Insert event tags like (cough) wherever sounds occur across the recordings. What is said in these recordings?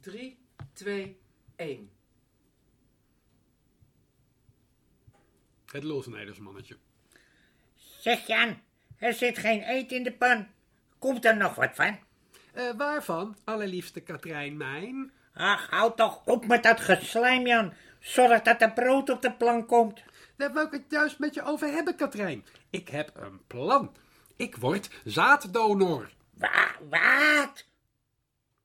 3, 2, 1. Het lulsnijdersmannetje. Zeg Jan, er zit geen eten in de pan. Komt er nog wat van? Eh, waarvan, allerliefste Katrijn mijn? Ach, houd toch op met dat geslijm, Jan. Zorg dat er brood op de plank komt. Daar wou ik het juist met je over hebben, Katrijn. Ik heb een plan. Ik word zaaddonor. Wa wat?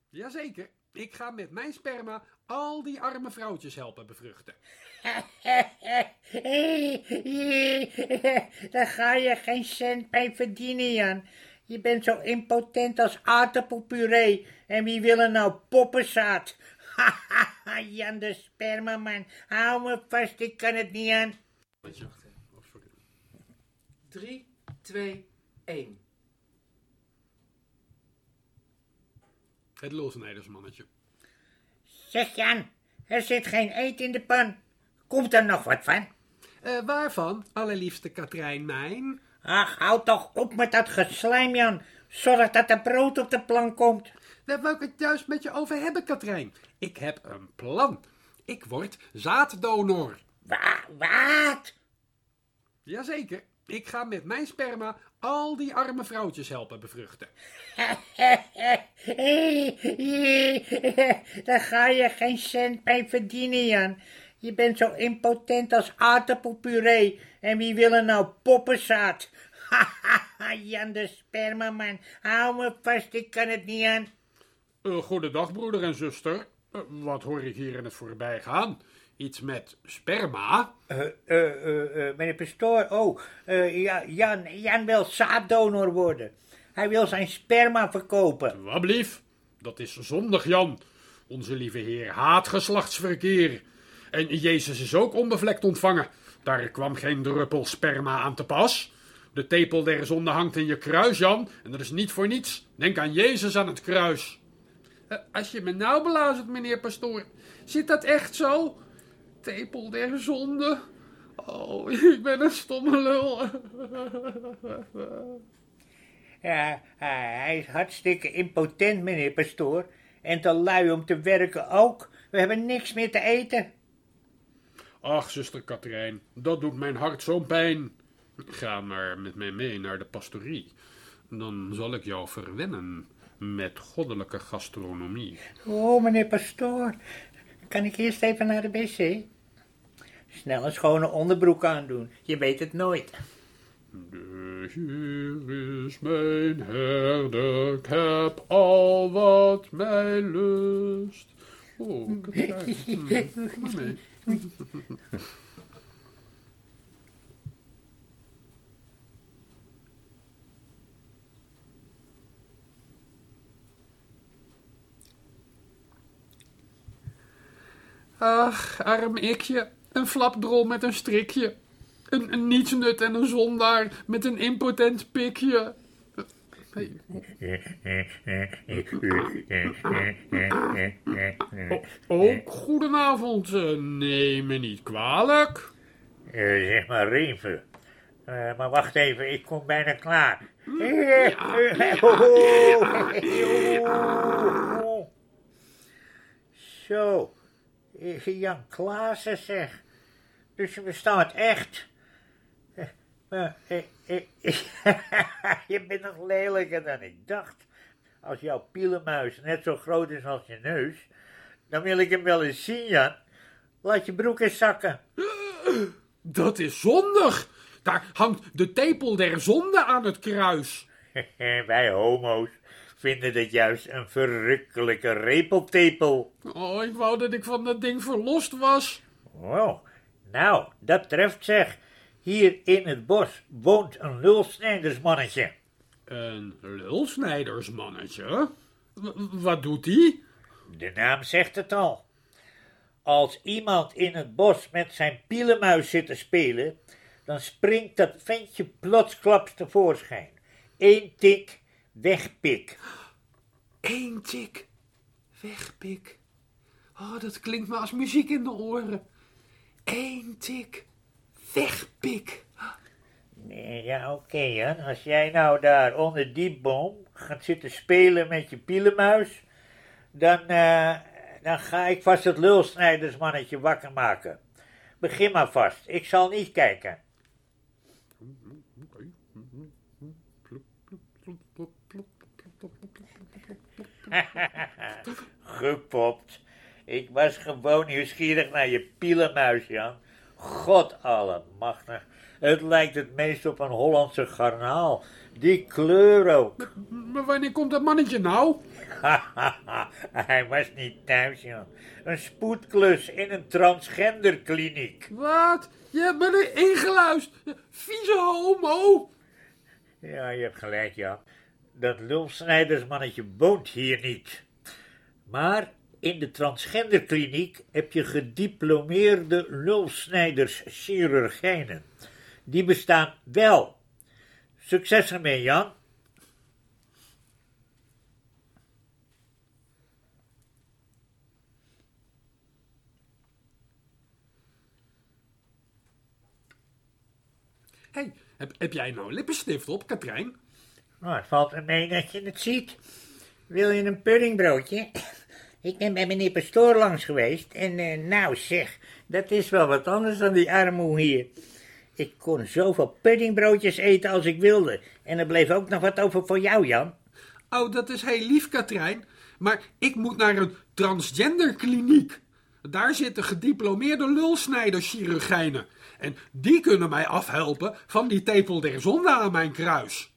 Jazeker. Ik ga met mijn sperma al die arme vrouwtjes helpen bevruchten. (laughs) Daar ga je geen cent bij verdienen, Jan. Je bent zo impotent als aardappelpuree. En wie wil er nou poppenzaad? (laughs) Jan de spermaman, hou me vast, ik kan het niet aan. 3, 2, 1. Het lulsnijdersmannetje. Zeg Jan, er zit geen eten in de pan. Komt er nog wat van? Eh, waarvan, allerliefste Katrijn mijn? Ach, houd toch op met dat geslijm, Jan. Zorg dat er brood op de plank komt. Daar wou ik het juist met je over hebben, Katrijn. Ik heb een plan. Ik word zaaddonor. Wa wat? Jazeker. Ik ga met mijn sperma al die arme vrouwtjes helpen bevruchten. (laughs) Daar ga je geen cent bij verdienen, Jan. Je bent zo impotent als aardappelpuree. En wie wil er nou poppenzaad? (laughs) Jan de spermaman, hou me vast, ik kan het niet aan. Uh, goedendag, broeder en zuster. Eh, wat hoor ik hier in het voorbijgaan? Iets met sperma? Eh, eh, eh, meneer Pastoor, oh, eh, ja, Jan, Jan wil zaaddonor worden. Hij wil zijn sperma verkopen. Wat blief? Dat is zondig, Jan. Onze lieve Heer haat geslachtsverkeer. En Jezus is ook onbevlekt ontvangen. Daar kwam geen druppel sperma aan te pas. De tepel der zonde hangt in je kruis, Jan. En dat is niet voor niets. Denk aan Jezus aan het kruis. Als je me nou belazert, meneer pastoor. Zit dat echt zo? Tepel der zonde. Oh, ik ben een stomme lul. (laughs) Ja, hij is hartstikke impotent, meneer Pastoor. En te lui om te werken ook. We hebben niks meer te eten. Ach, zuster Katrijn, dat doet mijn hart zo'n pijn. Ga maar met mij mee naar de pastorie. Dan zal ik jou verwennen met goddelijke gastronomie. Oh, meneer Pastoor, kan ik eerst even naar de wc? Snel een schone onderbroek aandoen, je weet het nooit. De Heer is mijn herder, ik heb al wat mij lust. Oh. Ach, arm ikje, een flapdrol met een strikje. Een, een nietsnut en een zondaar met een impotent pikje. Hey, ook goedenavond, eh, neem me niet kwalijk. Eh, zeg maar Reven. Eh, maar wacht even, ik kom bijna klaar. Zo, eh, Jan Klaassen zeg. Dus je bestaat echt. Eh, maar, eh, eh, (laughs) je bent nog lelijker dan ik dacht. Als jouw pielenmuis net zo groot is als je neus, dan wil ik hem wel eens zien, Jan. Laat je broek eens zakken. (clears throat) Dat is zondig. Daar hangt de tepel der zonde aan het kruis. (laughs) Wij homo's vinden dat juist een verrukkelijke repeltepel. Oh, ik wou dat ik van dat ding verlost was. Oh, nou, dat treft zeg. Hier in het bos woont een lulsnijdersmannetje. Een lulsnijdersmannetje? W- wat doet die? De naam zegt het al. Als iemand in het bos met zijn pielenmuis zit te spelen, dan springt dat ventje plotsklaps tevoorschijn. Eén tik, wegpik. Eén tik, wegpik. Oh, dat klinkt me als muziek in de oren. Eén tik, wegpik. Nee, ja, oké, Jan. Als jij nou daar onder die boom gaat zitten spelen met je pielenmuis, dan, eh, dan ga ik vast het lulsnijdersmannetje wakker maken. Begin maar vast, ik zal niet kijken. (laughs) Gepopt. Ik was gewoon nieuwsgierig naar je pielenmuis, Jan. God allemachtig. Het lijkt het meest op een Hollandse garnaal. Die kleur ook. Maar wanneer komt dat mannetje nou? (laughs) Hij was niet thuis, Jan. Een spoedklus in een transgenderkliniek. Wat? Je hebt me erin geluisterd. Vieze homo. Ja, je hebt gelijk, Jan. Dat lulsnijdersmannetje woont hier niet. Maar in de transgenderkliniek heb je gediplomeerde lulsnijderschirurgijnen. Die bestaan wel. Succes ermee, Jan. hey, heb, heb jij nou lippenstift op, Katrijn? Nou, het valt me mee dat je het ziet. Wil je een puddingbroodje? Ik ben bij meneer Pastoor langs geweest en eh, nou zeg, dat is wel wat anders dan die armoe hier. Ik kon zoveel puddingbroodjes eten als ik wilde en er bleef ook nog wat over voor jou, Jan. Oh, dat is heel lief, Katrijn. Maar ik moet naar een transgenderkliniek. Daar zitten gediplomeerde lulsnijderschirurgijnen. En die kunnen mij afhelpen van die tepel der zonde aan mijn kruis.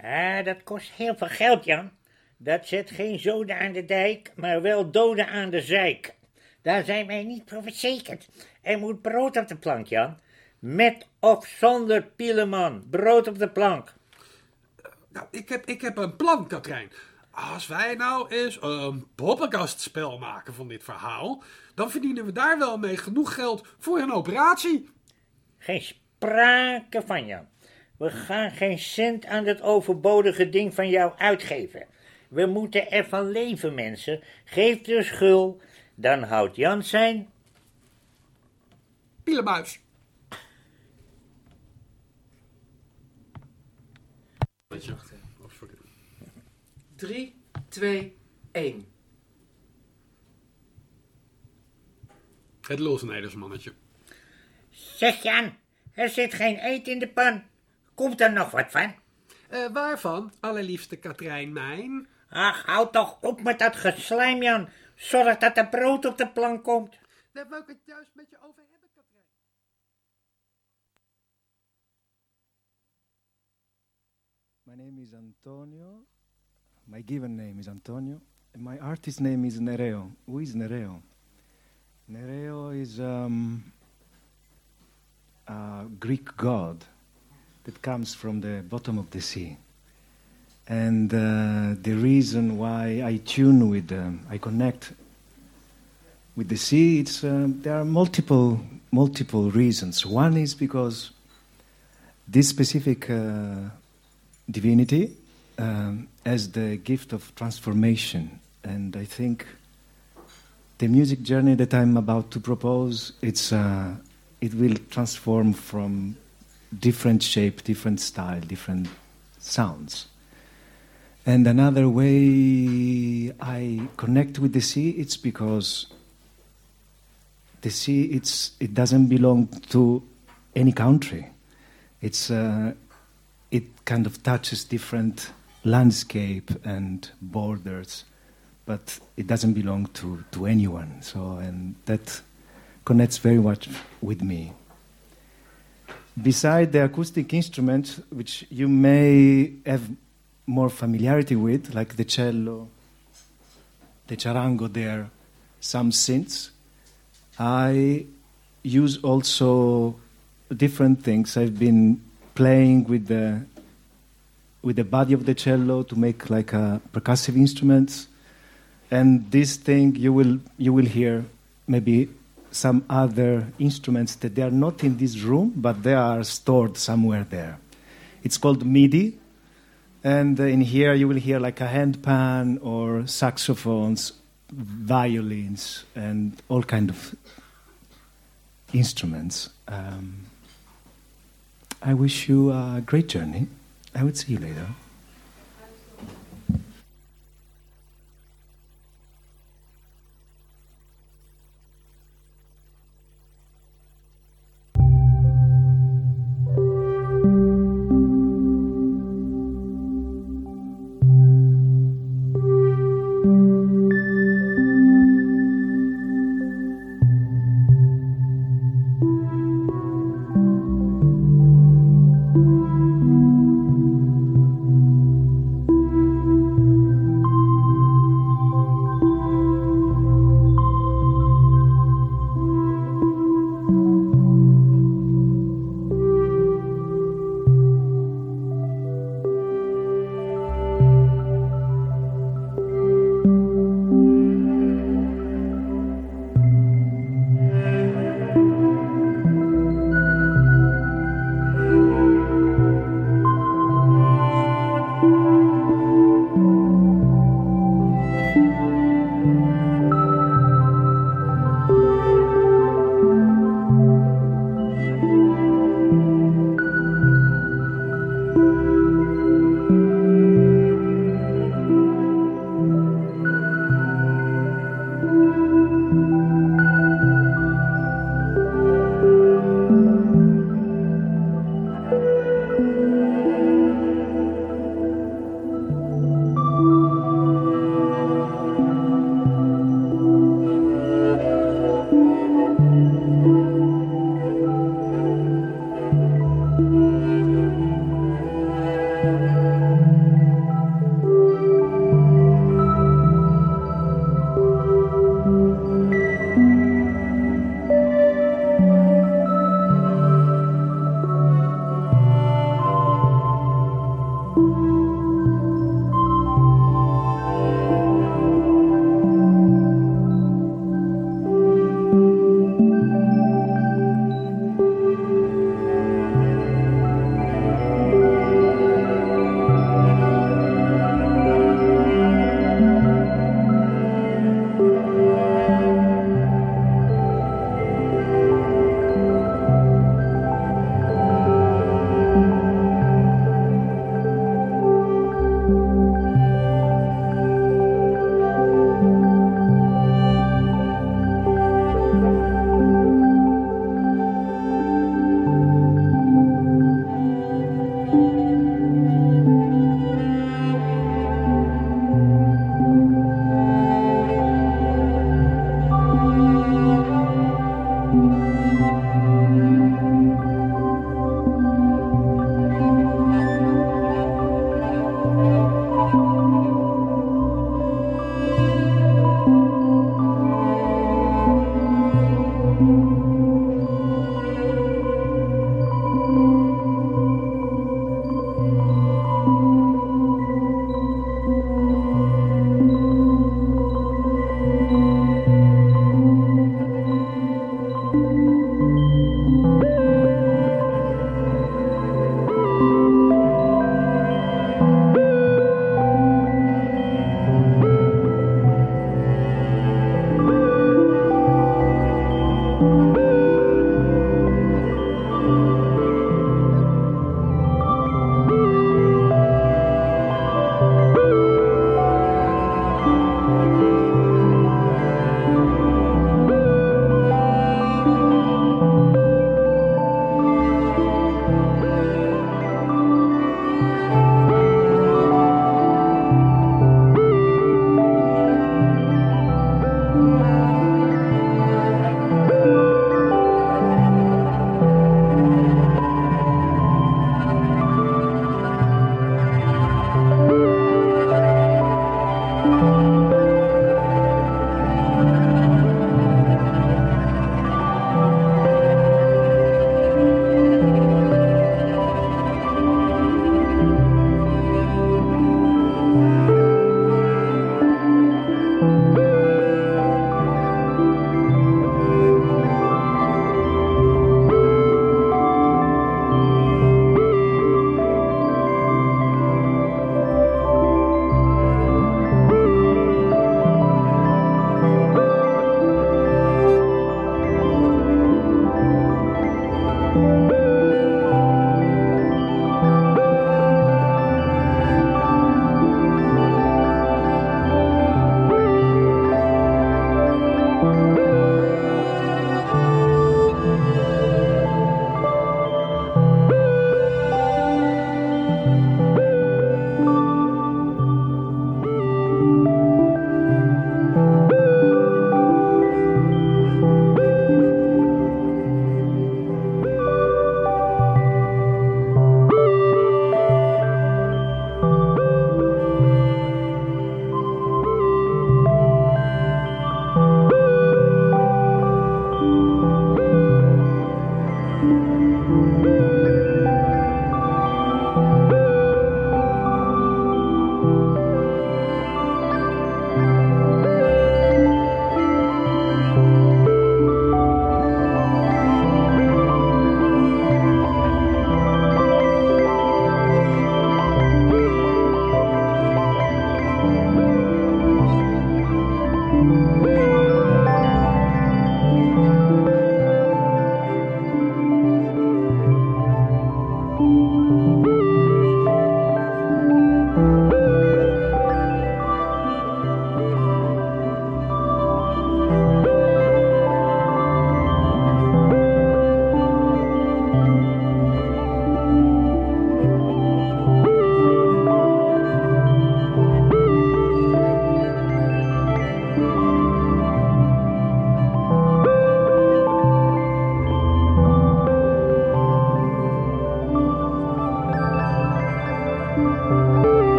Ah, dat kost heel veel geld, Jan. Dat zet geen zoden aan de dijk, maar wel doden aan de zijk. Daar zijn wij niet voor verzekerd. Er moet brood op de plank, Jan. Met of zonder pieleman. Brood op de plank. Nou, ik heb, ik heb een plan, Katrijn. Als wij nou eens een poppenkastspel maken van dit verhaal, dan verdienen we daar wel mee genoeg geld voor een operatie. Geen sprake van, Jan. We gaan geen cent aan dat overbodige ding van jou uitgeven. We moeten ervan leven, mensen. Geef dus gul, dan houdt Jan zijn... Pielemuis. Oh, sorry. 3, 2, 1. Het lulsnijdersmannetje. Zeg Jan, er zit geen eten in de pan. Komt er nog wat van? Eh, waarvan, allerliefste Katrijn mijn? Ach, houd toch op met dat geslijm, Jan. Zorg dat er brood op de plank komt. Daar wou ik het juist met je over hebben, Katrijn. My name is Antonio. My given name is Antonio. And my artist name is Nereo. Who is Nereo? Nereo is um, a Greek god that comes from the bottom of the sea. And uh, the reason why I tune with, them, I connect with the sea, it's, um, there are multiple, multiple reasons. One is because this specific uh, divinity um, has the gift of transformation, and I think the music journey that I'm about to propose, it's, uh, it will transform from different shape, different style, different sounds. And another way I connect with the sea, it's because the sea, it's, it doesn't belong to any country. It's, uh, it kind of touches different landscape and borders, but it doesn't belong to, to anyone. So, and that connects very much with me. Beside the acoustic instruments, which you may have more familiarity with, like the cello, the charango, there, some synths, I use also different things. I've been playing with the with the body of the cello to make like a percussive instruments, and this thing you will you will hear maybe some other instruments that they are not in this room, but they are stored somewhere there. It's called MIDI, and in here you will hear like a handpan or saxophones, violins, and all kind of instruments. Um, I wish you a great journey. I would see you later.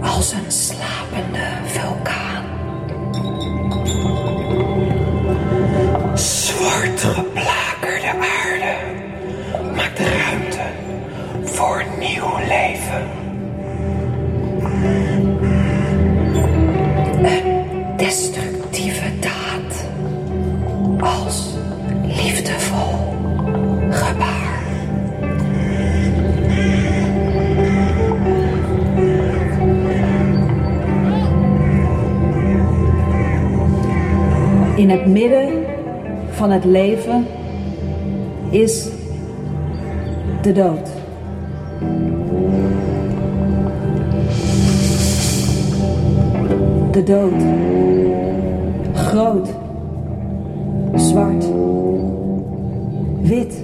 als een slapende vulkaan. Zwart geplakerde aarde maakt ruimte voor nieuw leven. in het midden van het leven is de dood. De dood. Groot. Zwart. Wit.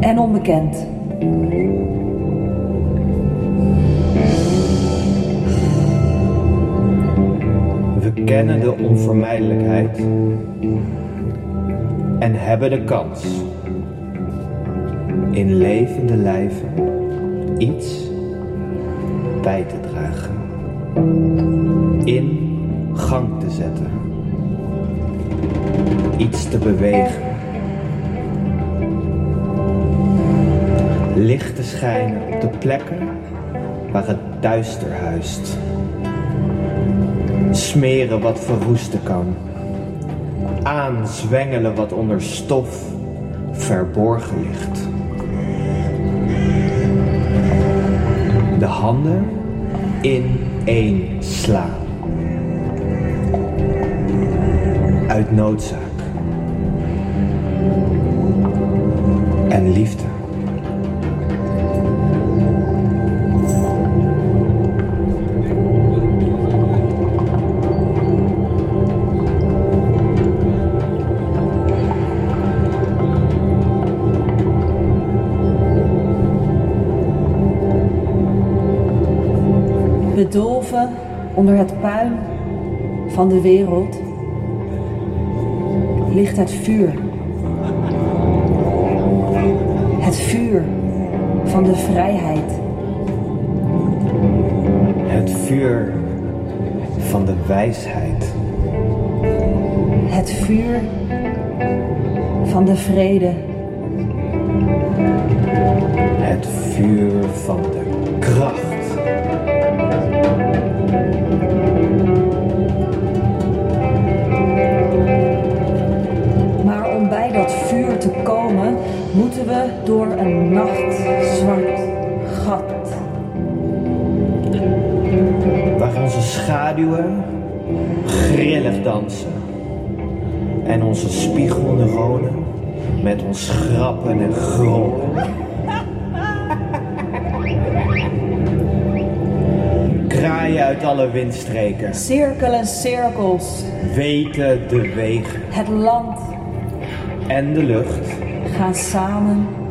En onbekend. Kennen de onvermijdelijkheid en hebben de kans in levende lijven iets bij te dragen, in gang te zetten, iets te bewegen, licht te schijnen op de plekken waar het duister huist smeren wat verroesten kan, aanzwengelen wat onder stof verborgen ligt. De handen in één slaan. Uit noodzaak. Onder het puin van de wereld ligt het vuur. Het vuur van de vrijheid. Het vuur van de wijsheid. Het vuur van de vrede. Het vuur van de we door een nachtzwart gat. Waar onze schaduwen grillig dansen. En onze spiegelneuronen met ons grappen en grollen. Kraaien uit alle windstreken Cirkelen cirkels, weten de wegen het land en de lucht. Gaan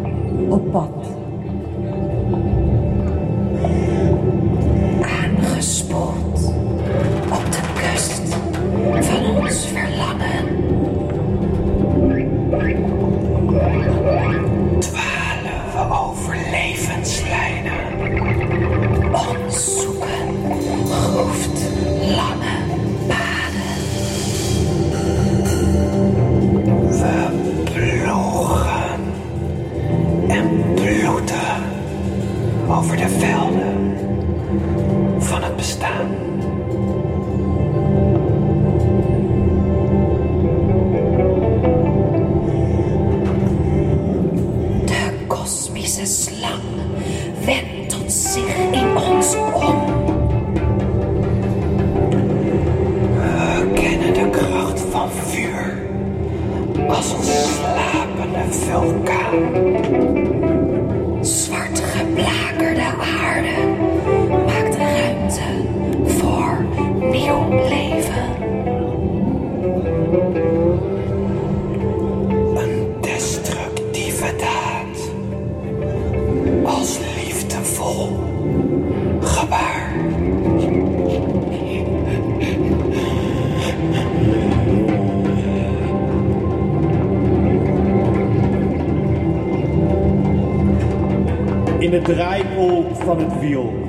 draaikolk van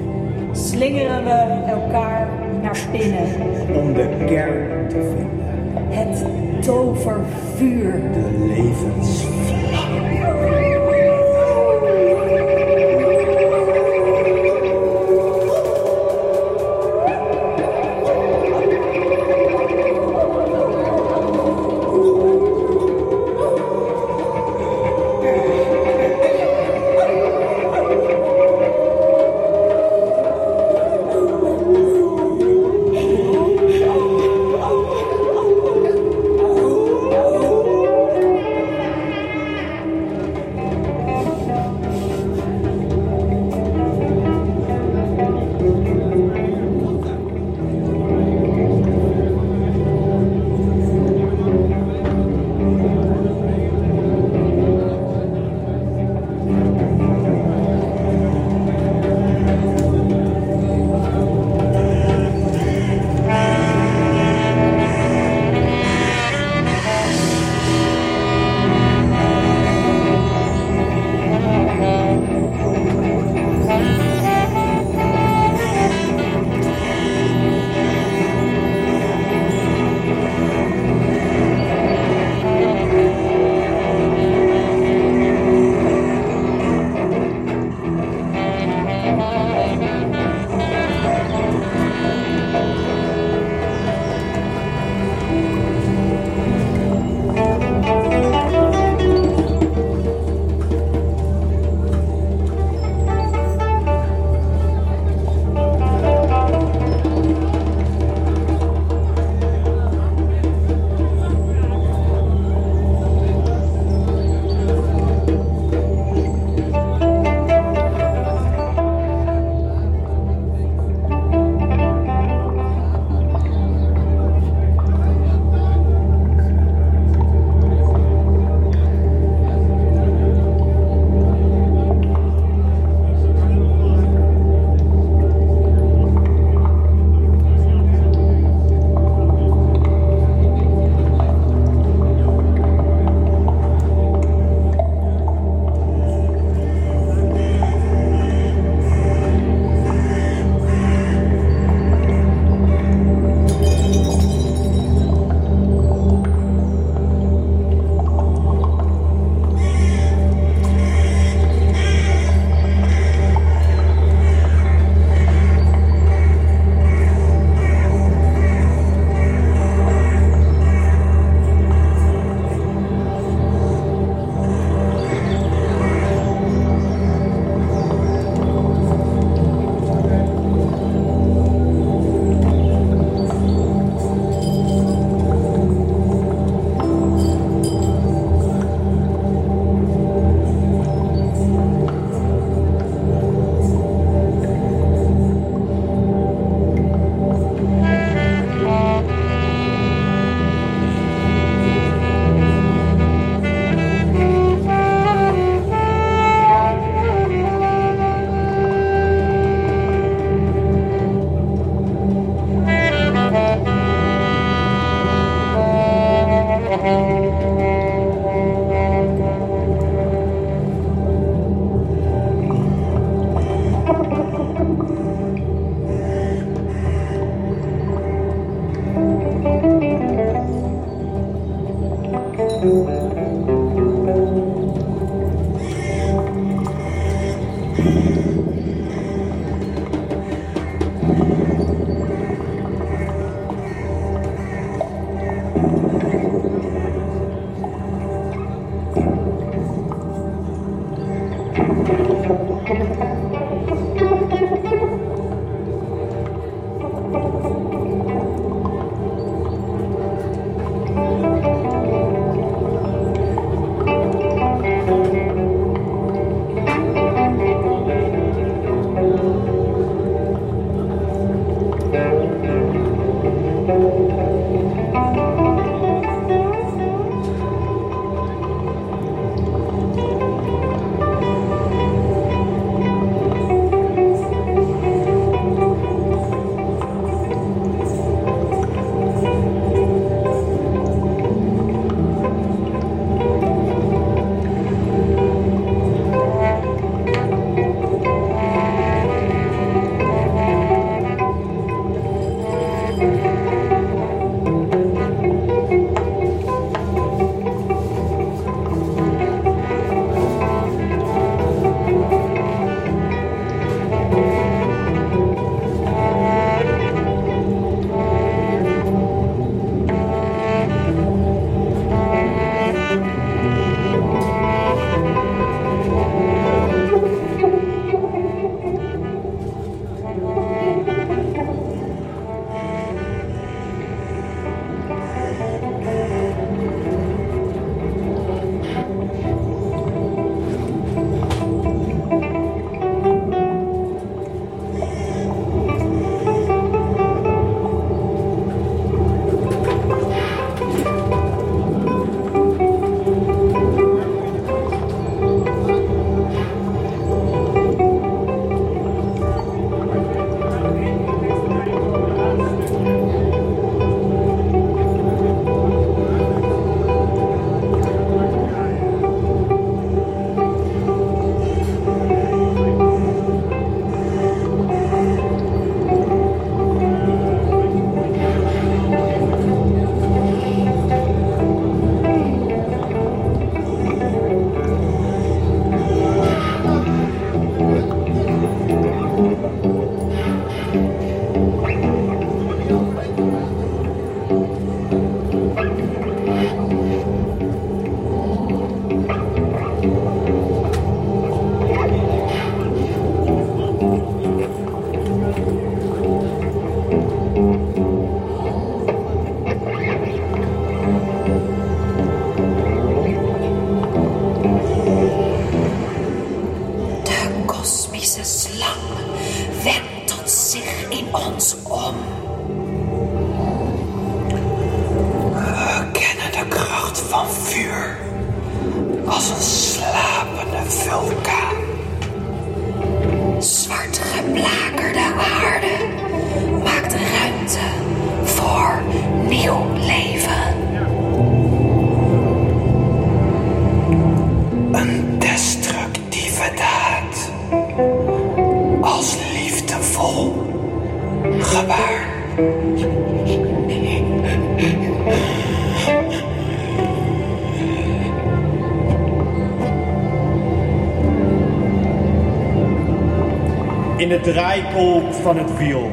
van het wiel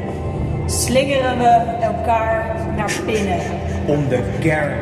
slingeren we elkaar naar binnen. Om de kern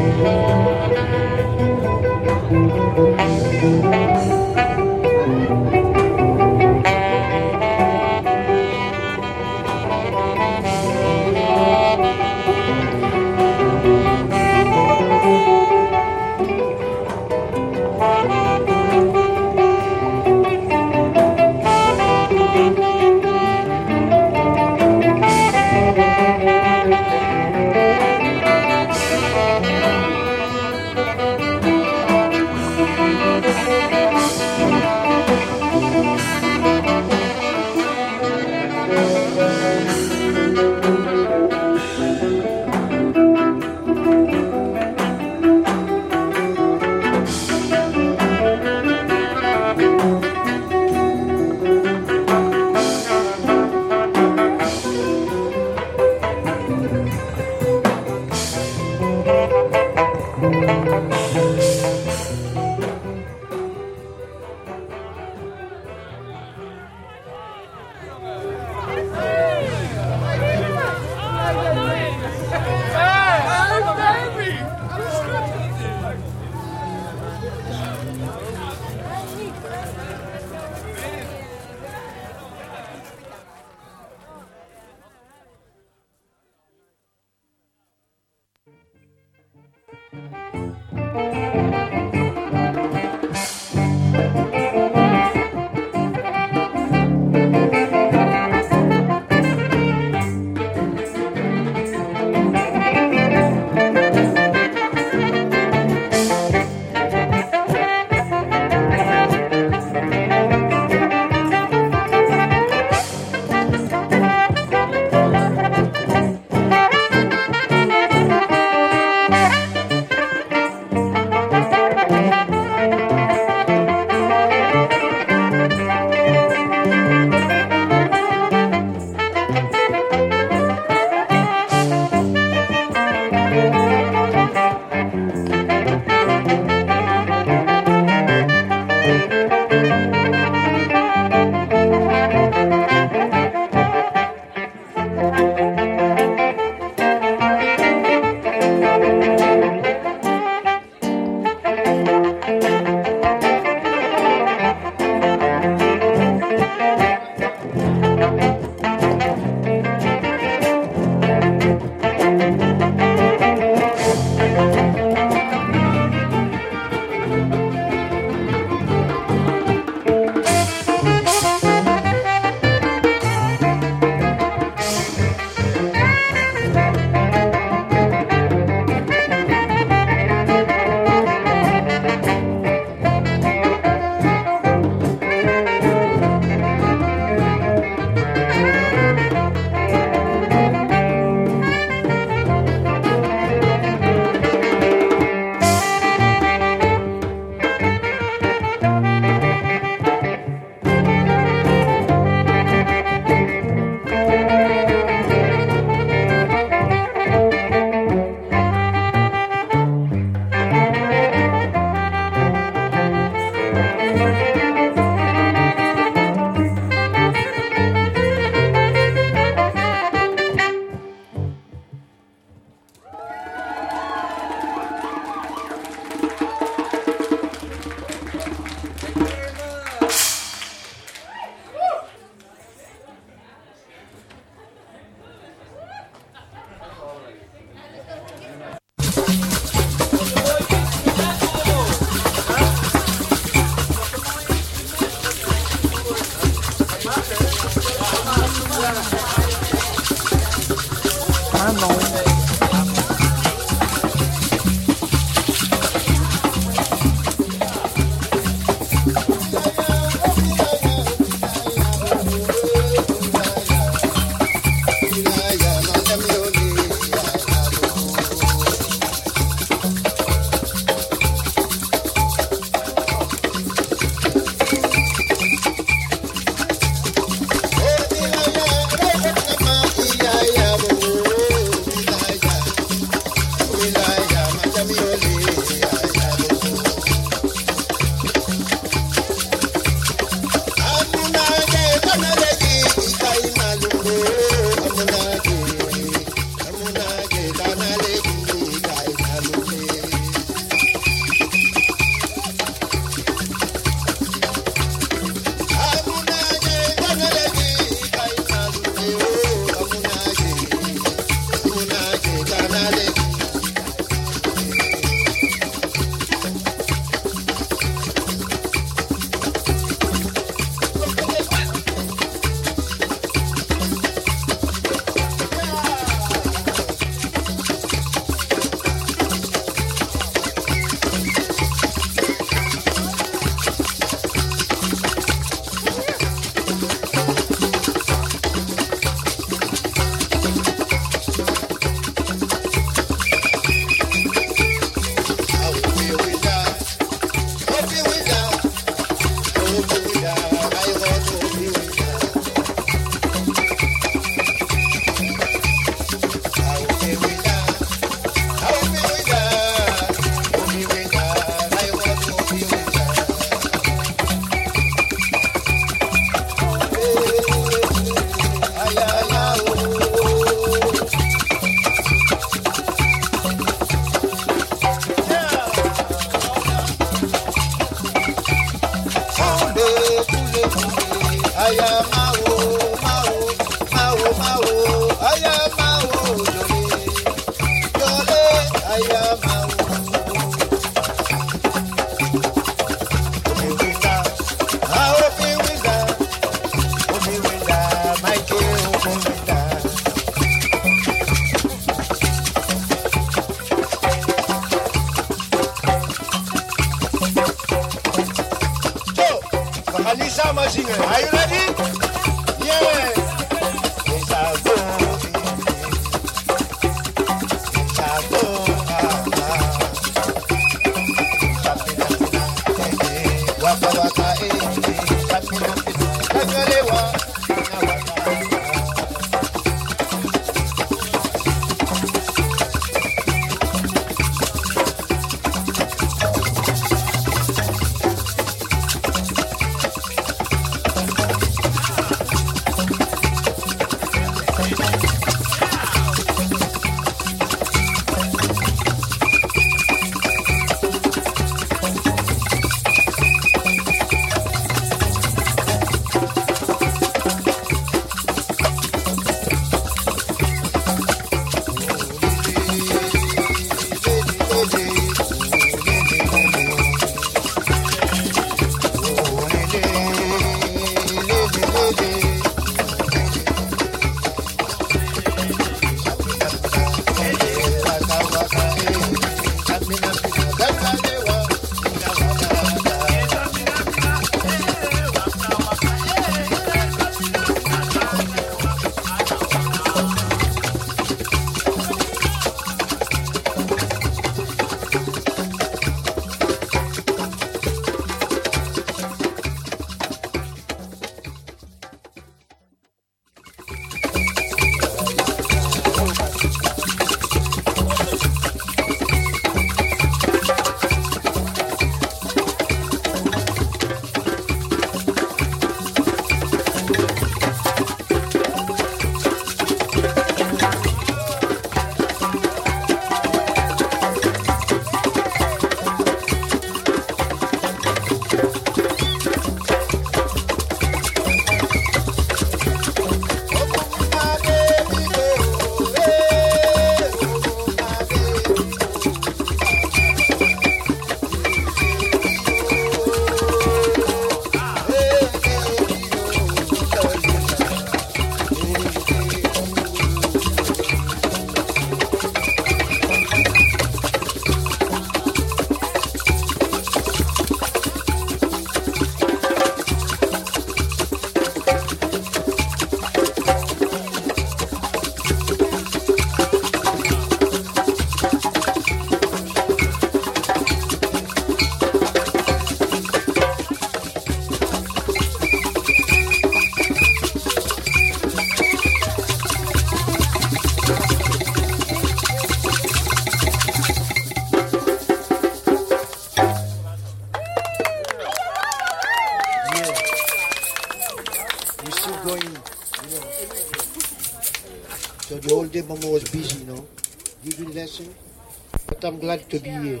I'm glad to be here.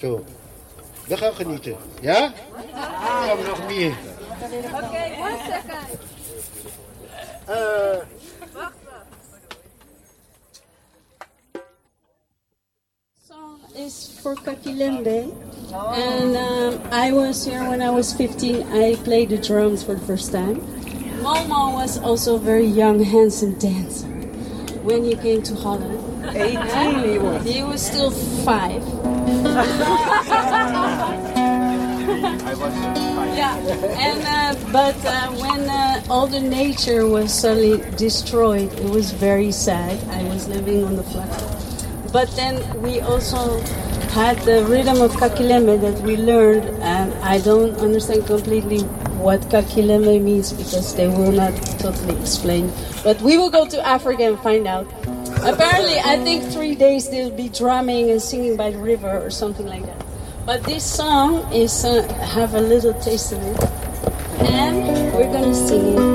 So, we gaan genieten. Ja? We gaan nog meer. Okay, one second. Uh, song is for Kakilembe. And um, I was here when I was 15. I played the drums for the first time. Momo was also a very young, handsome dancer when he came to Holland. 18 he was. He was still five. yeah, and uh, but uh, when uh, all the nature was suddenly destroyed, it was very sad. I was living on the flat. But then we also had the rhythm of Kakileme that we learned, and I don't understand completely what Kakileme means because they will not totally explain. But we will go to Africa and find out. Apparently, I think three days they'll be drumming and singing by the river or something like that. But this song is uh, have a little taste of it, and we're gonna sing it.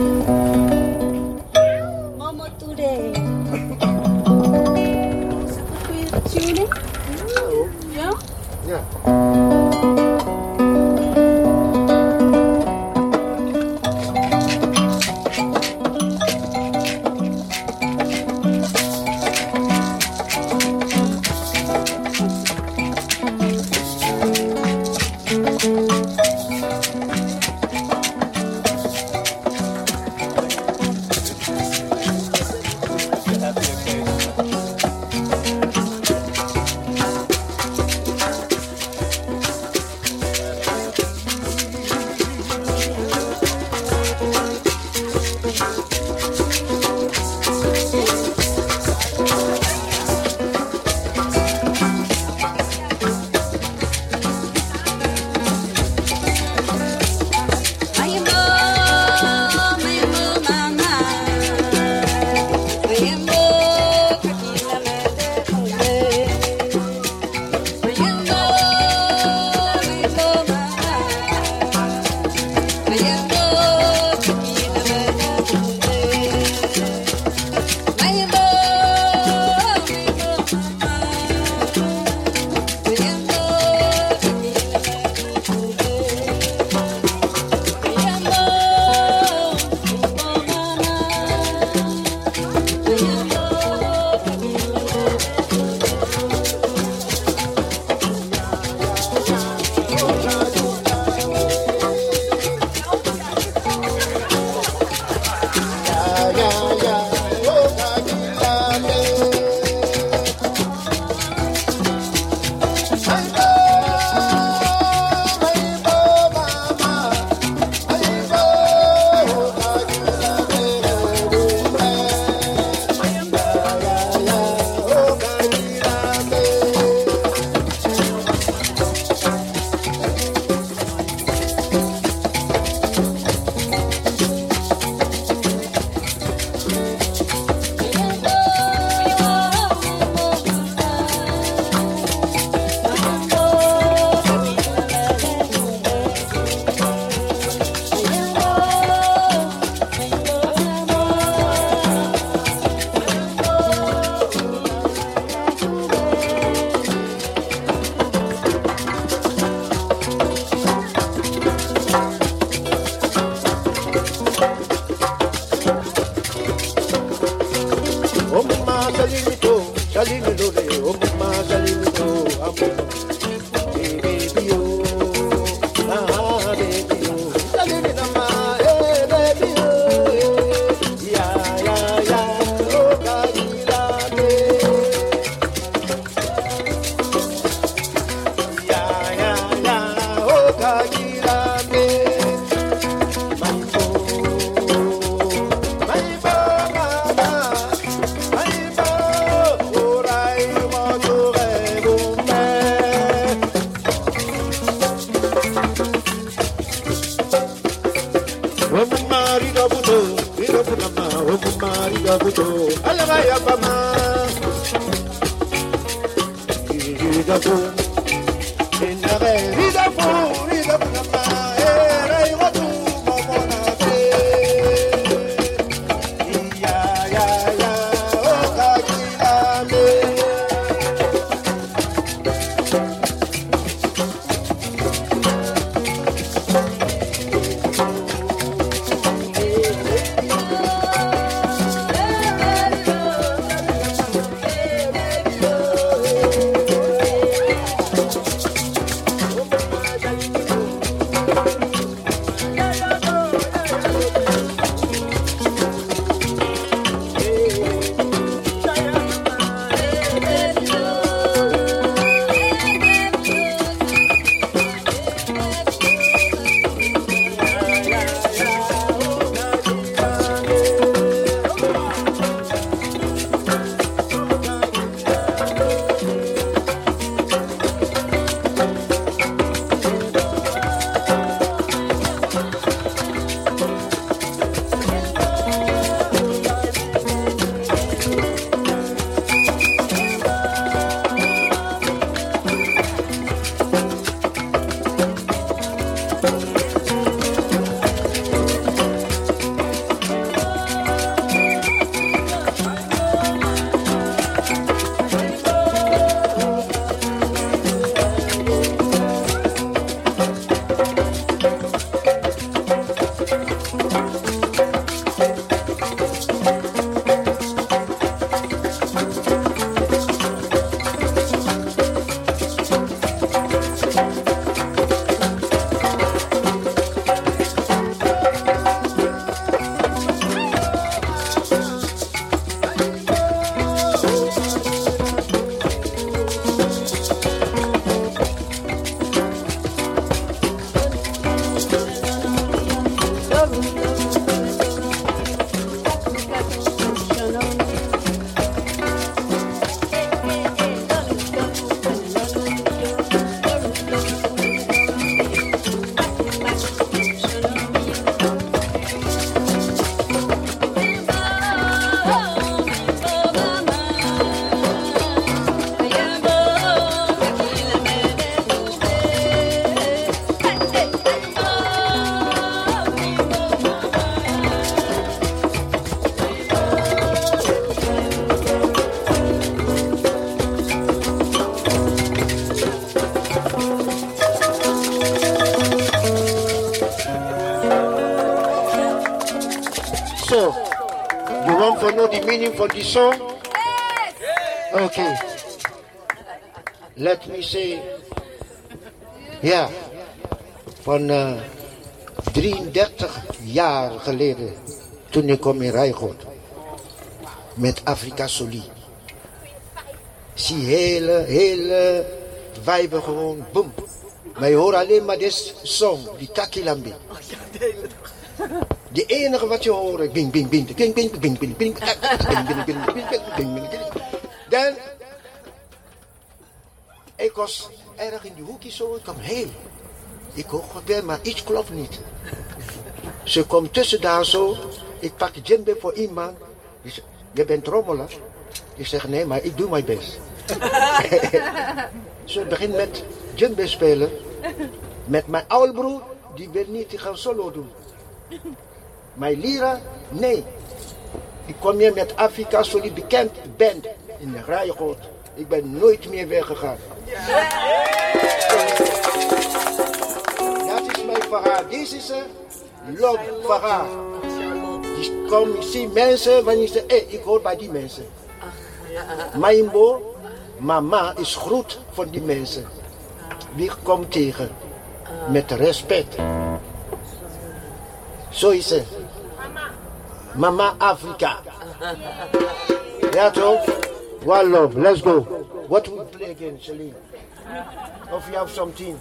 For the song? Okay. Let me say, ja, van eh 33 jaar geleden, toen ik kwam in Rijgoord, met Afrika Soli. Zie hele, hele wijven gewoon, boem. Maar je hoort alleen maar deze song, die Takilambi je. Bing, bing, bing, bing, bing, bing, bing, bing, Dan, ik was erg in de hoekje zo, ik kwam heen. Ik hoor wat weer, maar iets klopt niet. Ze komt tussen daar zo, ik pak de djembe voor iemand. Je bent trommelaar. Die zegt nee, maar ik doe mijn best. Ze begint met djembe spelen. Met mijn oude broer, die wil niet, die solo doen. Mijn lira, nee. Ik kom hier met Afrika, zoals bekend band in de Rijgoot. Ik ben nooit meer weggegaan. Dat is mijn verhaal. Dit is een lobverhaal. Die kom, zie mensen wanneer ze, ik hoor bij die mensen. Maimbo, mama is groet voor die mensen. Wie komt tegen? Met respect. Zo is het. Mama Afrika. Ja toch? One love, let's go. What we play again, Celine? Of you have something?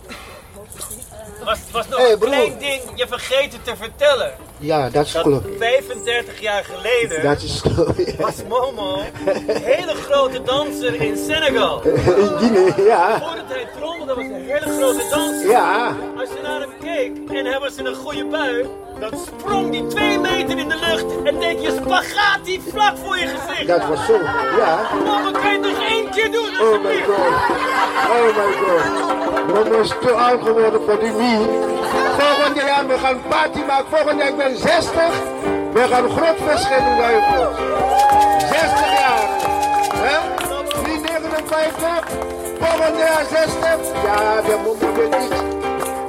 Was, was nog Hey, een klein ding je vergeten te vertellen. Ja, dat is klopt. 35 jaar geleden Dat is klopt. ja. was Momo een hele grote danser in Senegal. (laughs) In Guinea, ja. Voordat hij trommelde was hij een hele grote danser. Ja. Als je naar hem keek en hij was in een goede bui, dan sprong hij twee meter in de lucht en deed je spaghetti vlak voor je gezicht. Dat was zo, ja. Momo, kan je het nog één keer doen, Oh my god. Oh my god. Mama is te oud geworden voor die nie. Volgend jaar we gaan party maken. Volgend jaar ik ben 60. We gaan groot verschil in Duitsland. 60 jaar. Hè? 359. Volgend jaar 60. Ja, we moeten weer niet.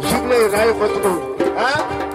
Jubilee rijden doen. Hè?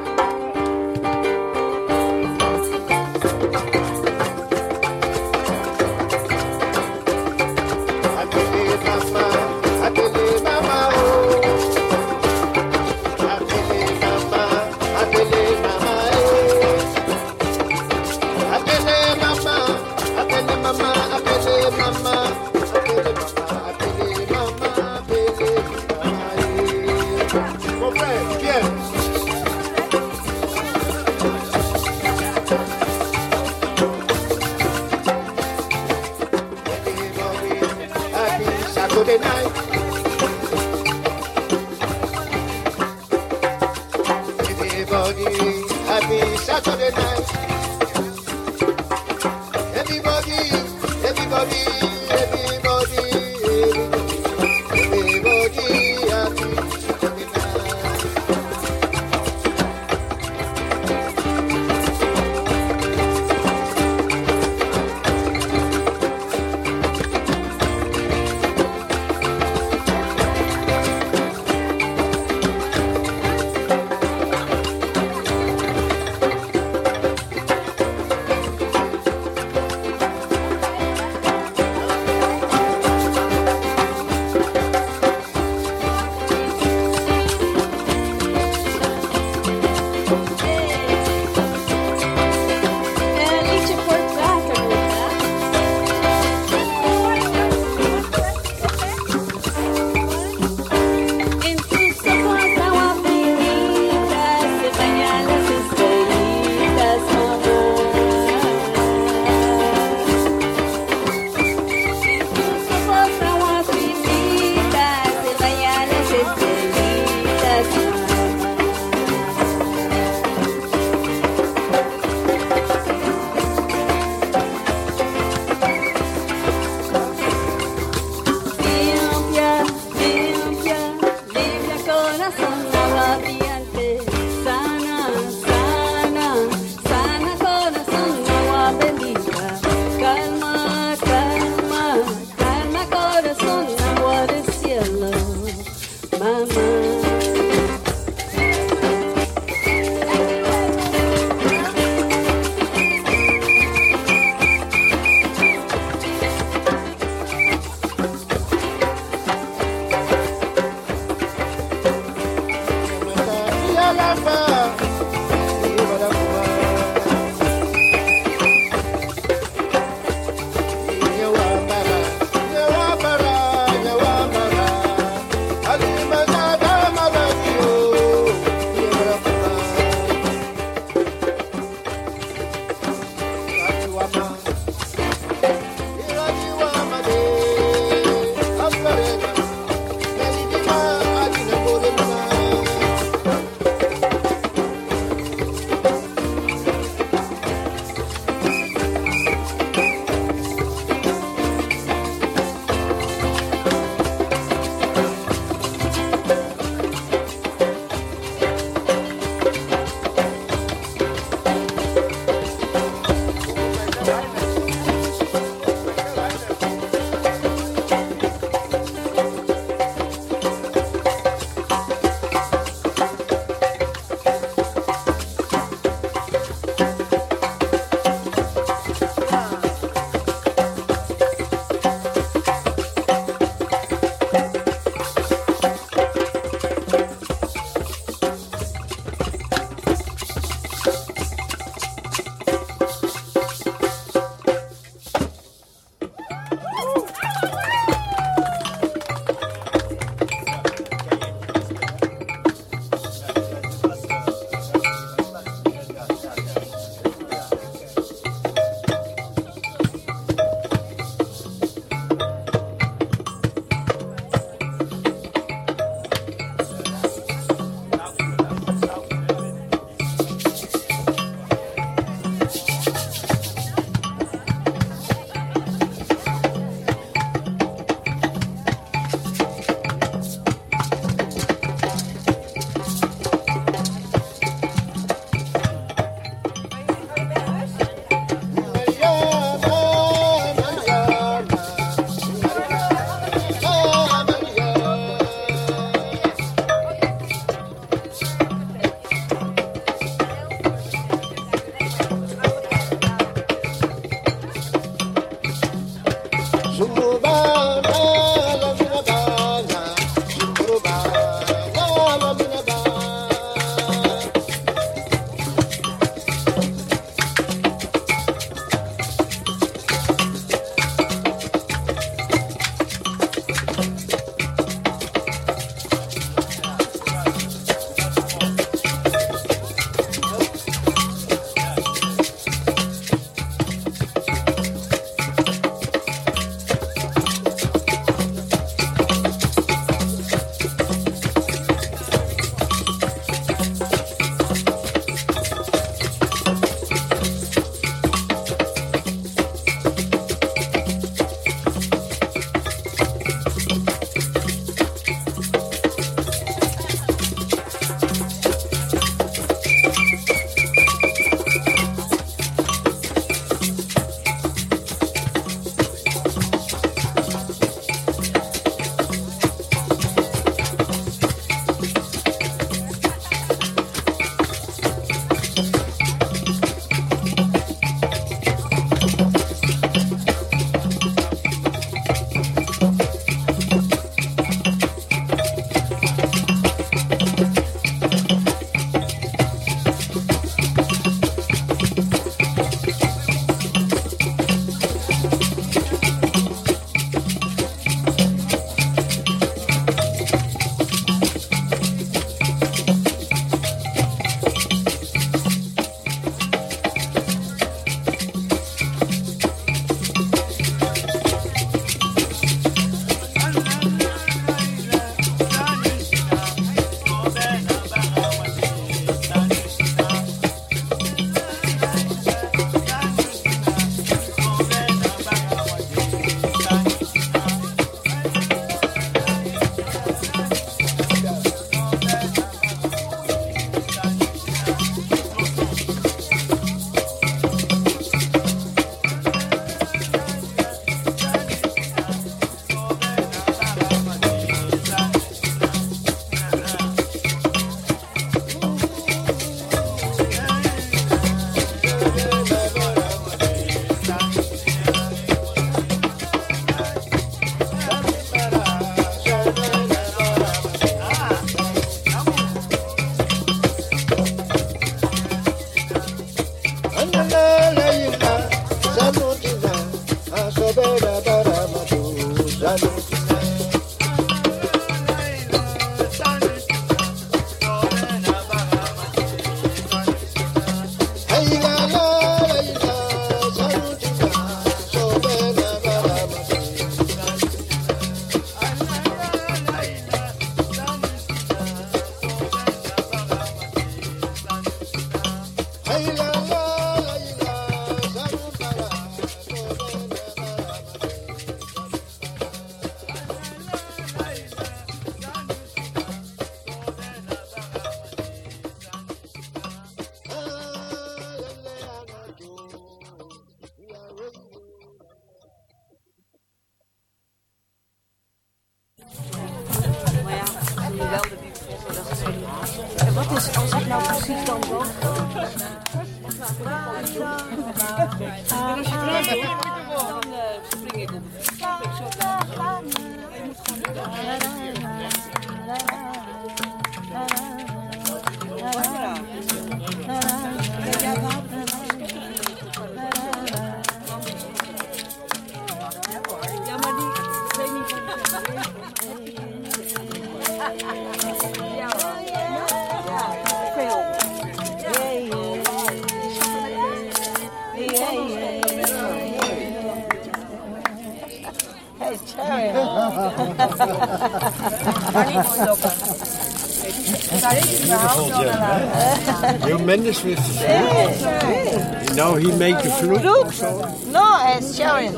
Tremendous with You know he make a flute. No, it's Sharon.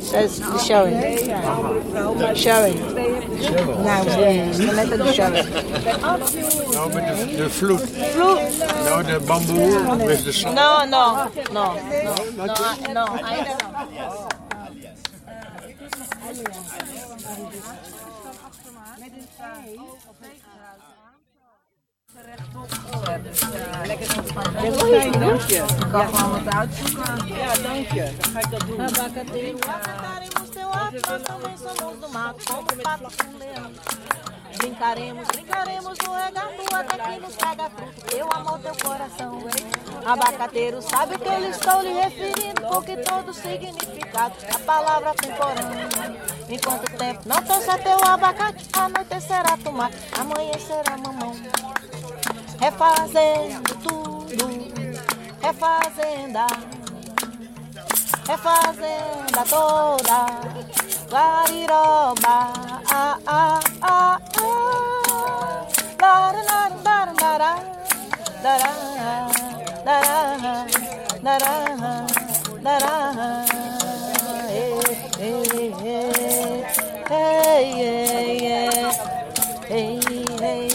Says Sharon. Sharon. Nou, ze let op Sharon. No, but the, the flute. Flute? No, the bamboo with the song. No, no, no, no, no, I- no, I don't. Lekker Kafam het uitzoeken. Ja, dank je. Dan ga ik dat doen. Ja, bakatee. Bakatee moest heel hard, want dan is er nog de Brincaremos, brincaremos no regato até que nos pega fruto. Teu amor, teu coração. Abacateiro sabe o que eu estou lhe referindo, porque todo significado da palavra tem porém. Enquanto o tempo não trouxer teu abacate, anoitecerá tomate, amanhecerá mamão. Refazendo tudo é fazenda, é fazenda toda. Guariroba, ah, ah, ah, ah. Dará, dará, dará, dará, dará, dará, dará. Hey, hey, hey, hey, hey.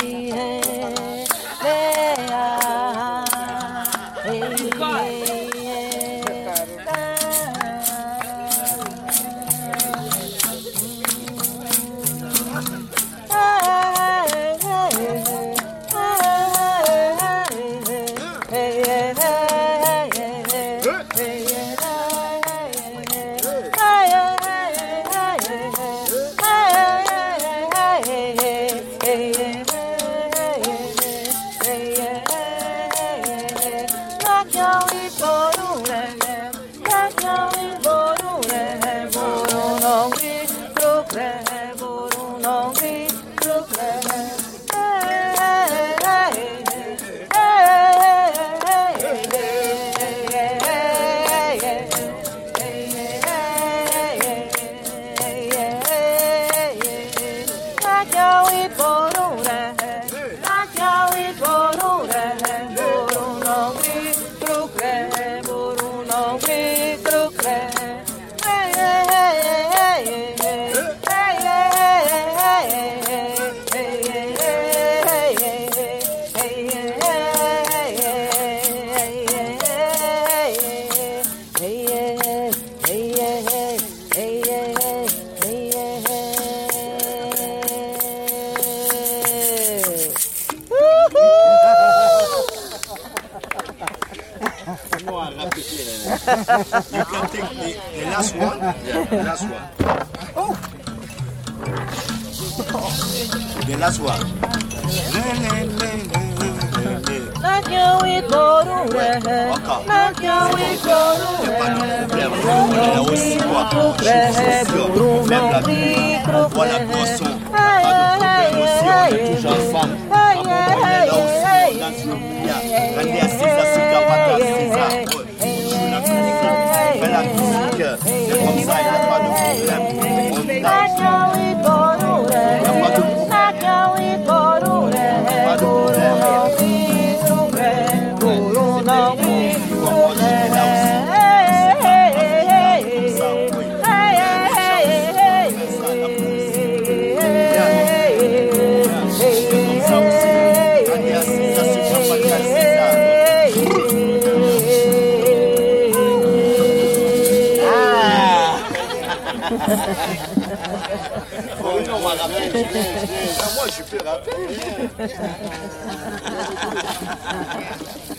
Thank you.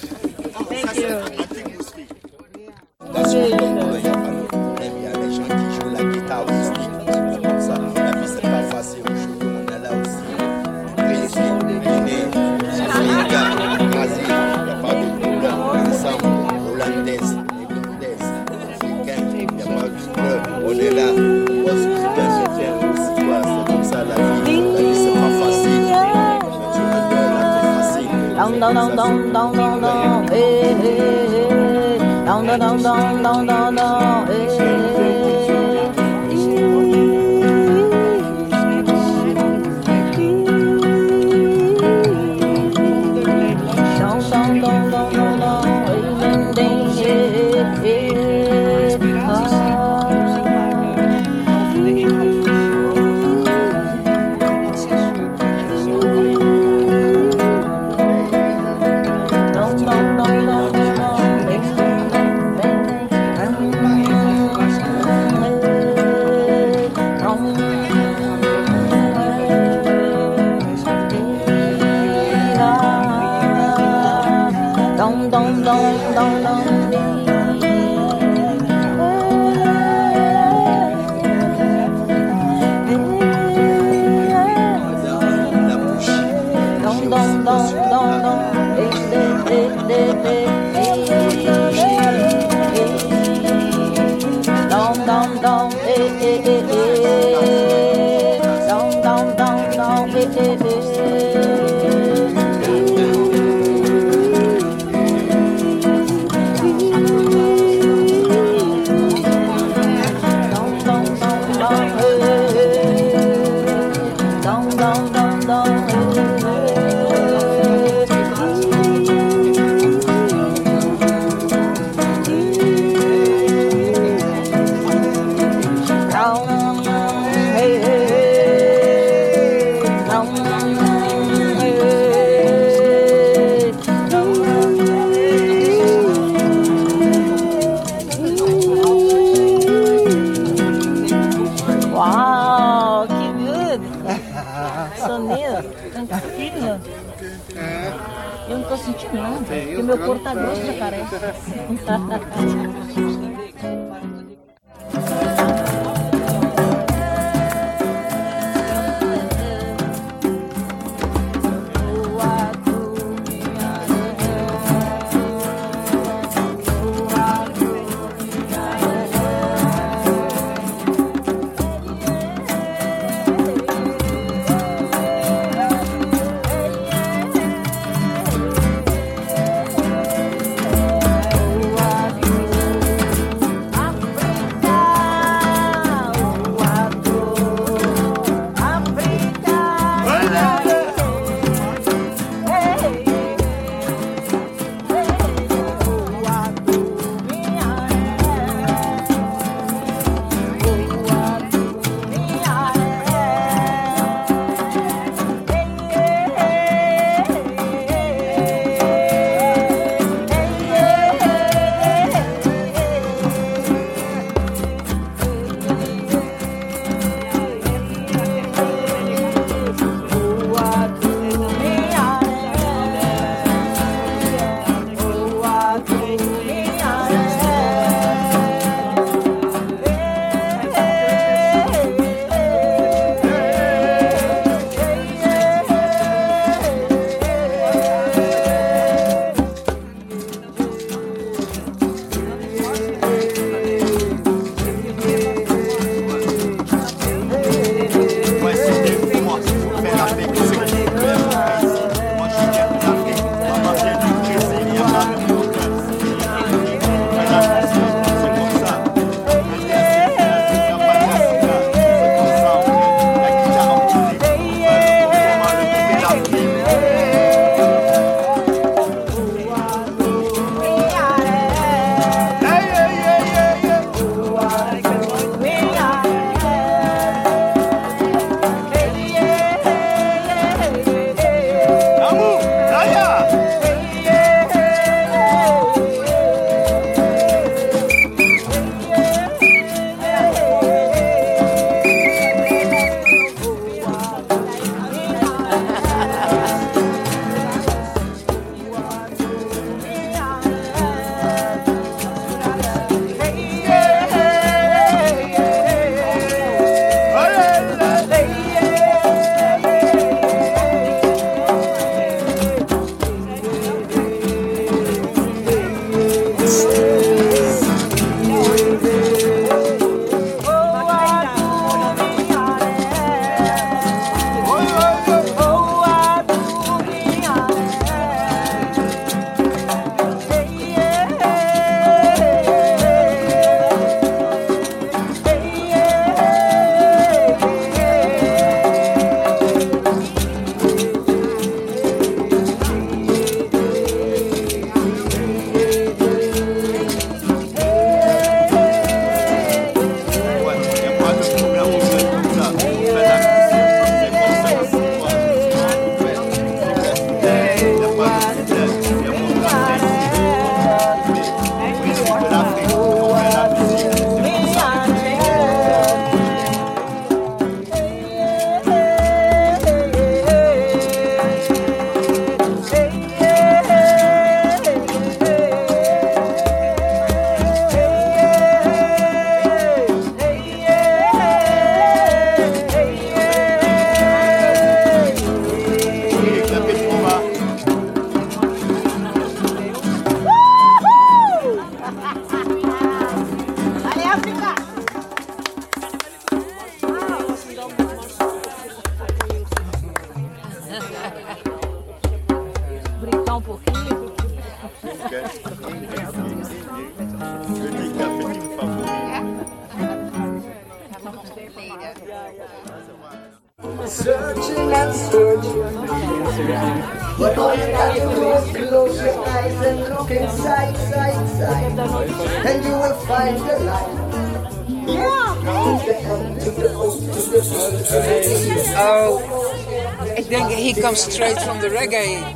Comes straight from the reggae.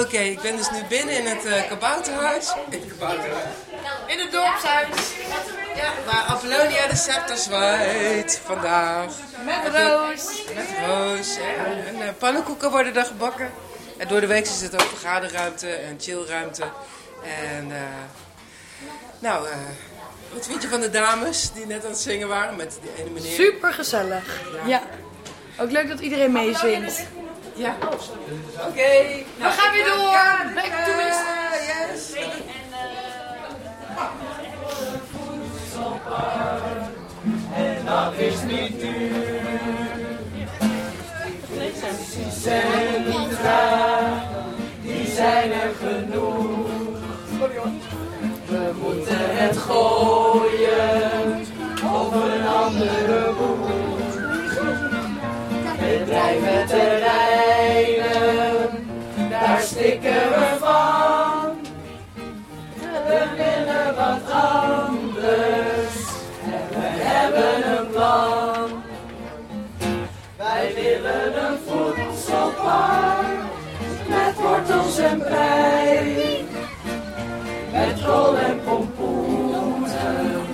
Oké, ik ben dus nu binnen in het eh, kabouterhuis. In het kabouterhuis. In het dorpshuis. Ja, waar Apollonia de scepter zwaait vandaag. Met Roos. Met Roos. ja. En eh, pannenkoeken worden daar gebakken. En door de week is het ook vergaderruimte en chillruimte. En eh, nou, eh, wat vind je van de dames die net aan het zingen waren met die ene meneer? Super gezellig. Ja. Ook leuk dat iedereen meezingt. Ja. Oké. We gaan weer door. Back to it. Yes. En dat is niet duur. Centra, die zijn er genoeg. We moeten het gooien op een andere boeg. Bedrijventerreinen, daar stikken we van. We willen wat anders en we hebben een plan. Wij willen een voedselpark met wortels en prei, met kool en pompoenen.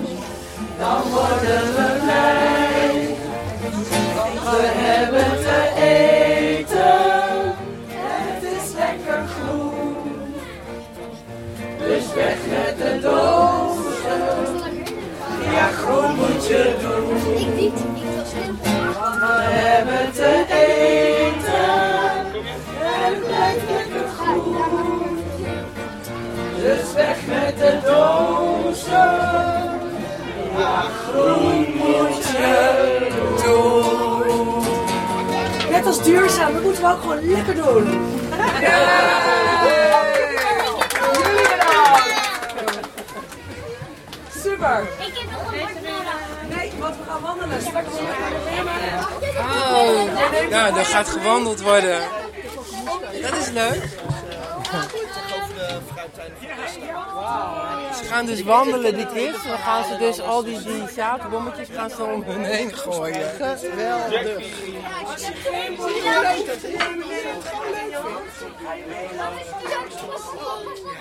Dan worden. We hebben te eten, het is lekker groen. Dus weg met de dozen, ja groen moet je doen. Ik niet, ik was We hebben te eten, het blijft lekker groen. Dus weg met de dozen, ja groen moet je doen. Net als duurzaam, dat moeten we ook gewoon lekker doen. Jullie bedankt. Super. Ik heb nog een Nee, want we gaan wandelen. Oh, nou, er gaat gewandeld worden. Dat is leuk. Ze gaan dus wandelen, die kids. Dan gaan ze dus al die, die zaadbommetjes gaan ze om hun heen gooien. Geweldig.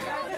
Ja.